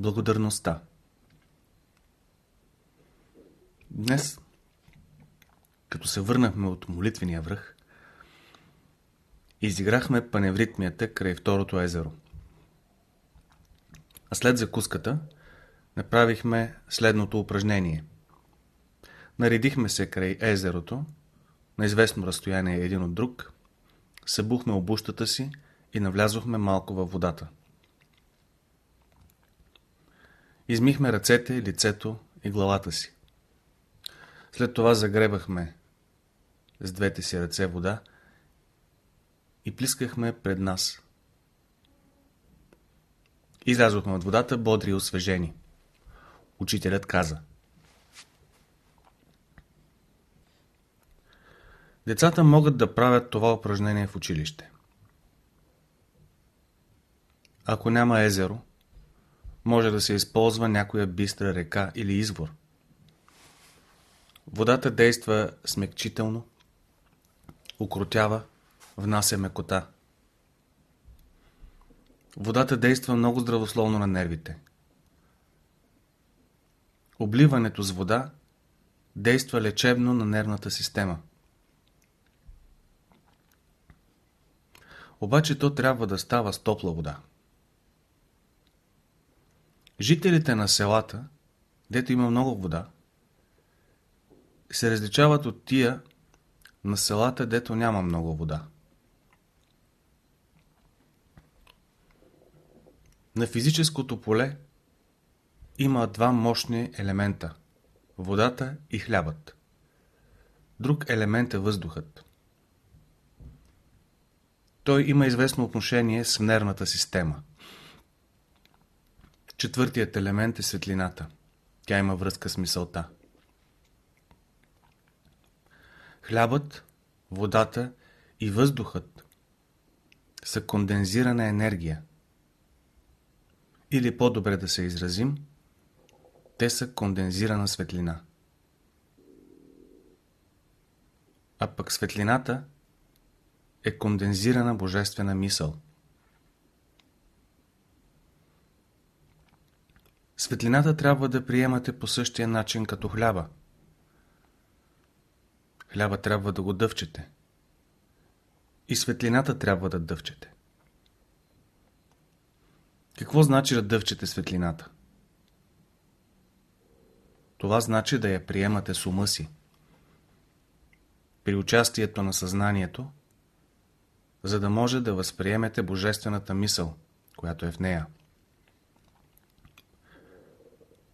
Благодарността Днес, като се върнахме от молитвения връх, изиграхме паневритмията край второто езеро. А след закуската направихме следното упражнение. Наредихме се край езерото, на известно разстояние един от друг, събухме обущата си и навлязохме малко във водата. Измихме ръцете, лицето и главата си. След това загребахме с двете си ръце вода и плискахме пред нас. Излязохме от водата бодри и освежени. Учителят каза. Децата могат да правят това упражнение в училище. Ако няма езеро, може да се използва някоя бистра река или извор. Водата действа смекчително, укротява, внася мекота. Водата действа много здравословно на нервите. Обливането с вода действа лечебно на нервната система. Обаче то трябва да става с топла вода. Жителите на селата, дето има много вода, се различават от тия на селата, дето няма много вода. На физическото поле има два мощни елемента – водата и хлябът. Друг елемент е въздухът. Той има известно отношение с нервната система. Четвъртият елемент е светлината. Тя има връзка с мисълта. Хлябът, водата и въздухът са кондензирана енергия. Или по-добре да се изразим, те са кондензирана светлина. А пък светлината е кондензирана божествена мисъл. Светлината трябва да приемате по същия начин като хляба. Хляба трябва да го дъвчете. И светлината трябва да дъвчете. Какво значи да дъвчете светлината? Това значи да я приемате с ума си. При участието на съзнанието, за да може да възприемете божествената мисъл, която е в нея.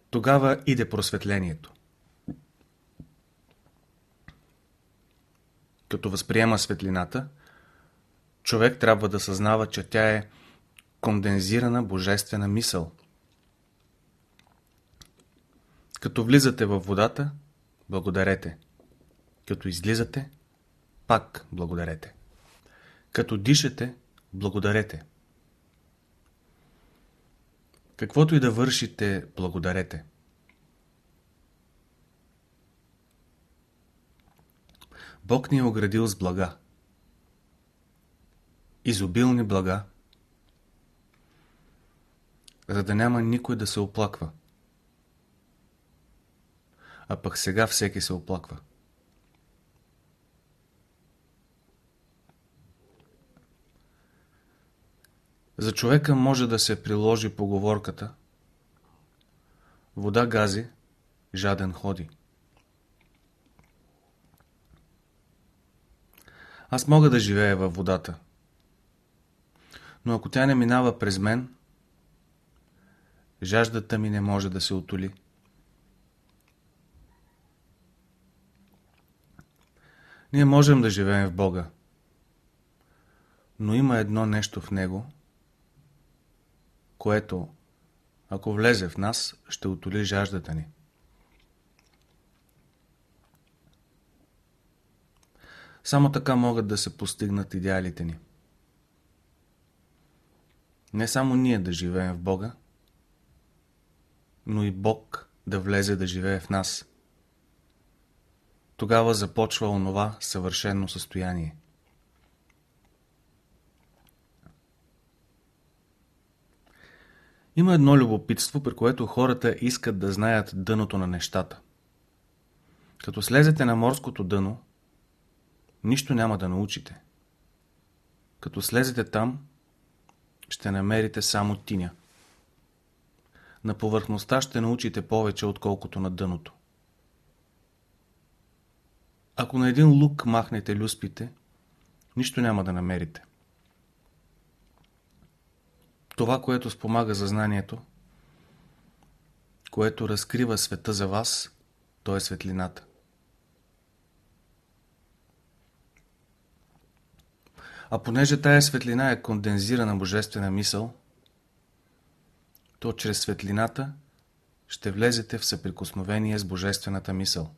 Тогава иде просветлението. Като възприема светлината, човек трябва да съзнава, че тя е кондензирана божествена мисъл. Като влизате във водата, благодарете. Като излизате, пак благодарете. Като дишате, благодарете. Каквото и да вършите, благодарете. Бог ни е оградил с блага. Изобилни блага, за да няма никой да се оплаква. А пък сега всеки се оплаква. За човека може да се приложи поговорката Вода гази, жаден ходи. Аз мога да живея във водата. Но ако тя не минава през мен, жаждата ми не може да се отоли. Ние можем да живеем в Бога, но има едно нещо в Него, което, ако влезе в нас, ще отоли жаждата ни. Само така могат да се постигнат идеалите ни. Не само ние да живеем в Бога, но и Бог да влезе да живее в нас. Тогава започва онова съвършено състояние. Има едно любопитство, при което хората искат да знаят дъното на нещата. Като слезете на морското дъно, нищо няма да научите. Като слезете там, ще намерите само тиня. На повърхността ще научите повече, отколкото на дъното. Ако на един лук махнете люспите, нищо няма да намерите. Това, което спомага за знанието, което разкрива света за вас, то е светлината. А понеже тая светлина е кондензирана божествена мисъл, то чрез светлината ще влезете в съприкосновение с божествената мисъл.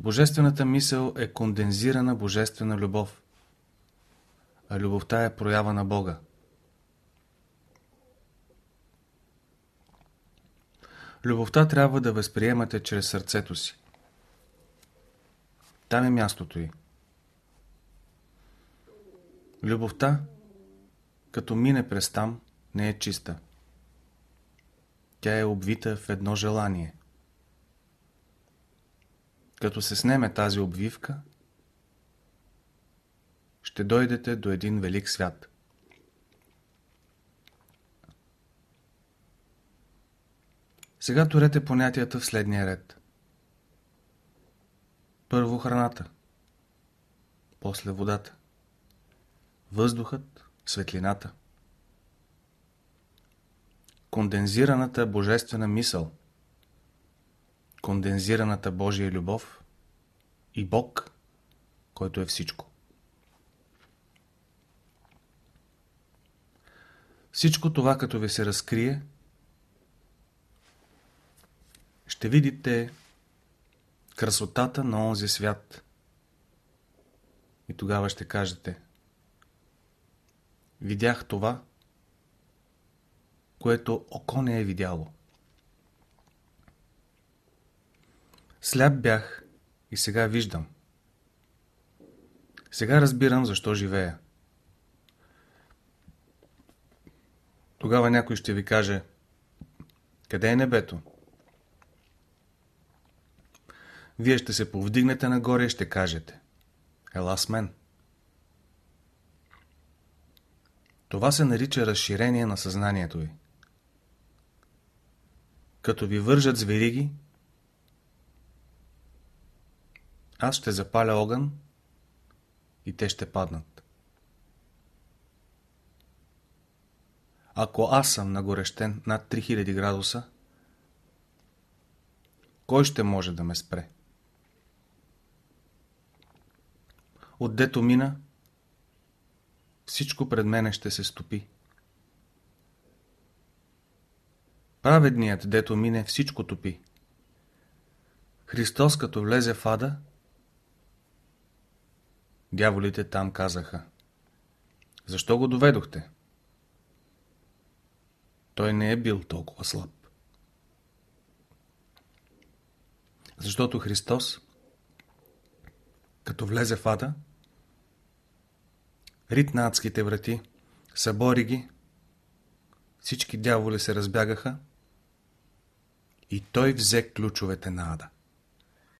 Божествената мисъл е кондензирана божествена любов, а любовта е проява на Бога. Любовта трябва да възприемате чрез сърцето си. Там е мястото й. Любовта, като мине през там, не е чиста. Тя е обвита в едно желание. Като се снеме тази обвивка, ще дойдете до един велик свят. Сега турете понятията в следния ред. Първо храната, после водата, въздухът, светлината, кондензираната божествена мисъл, кондензираната Божия любов и Бог, който е всичко. Всичко това, като ви се разкрие, ще видите красотата на онзи свят. И тогава ще кажете Видях това, което око не е видяло. Сляп бях и сега виждам. Сега разбирам защо живея. Тогава някой ще ви каже Къде е небето? Вие ще се повдигнете нагоре и ще кажете Ела с мен. Това се нарича разширение на съзнанието ви. Като ви вържат звериги, аз ще запаля огън и те ще паднат. Ако аз съм нагорещен над 3000 градуса, кой ще може да ме спре? Отдето мина, всичко пред мене ще се стопи. Праведният, дето мине, всичко топи. Христос, като влезе в ада, дяволите там казаха. Защо го доведохте? Той не е бил толкова слаб. Защото Христос, като влезе в ада, ритна адските врати, събори ги, всички дяволи се разбягаха и той взе ключовете на ада.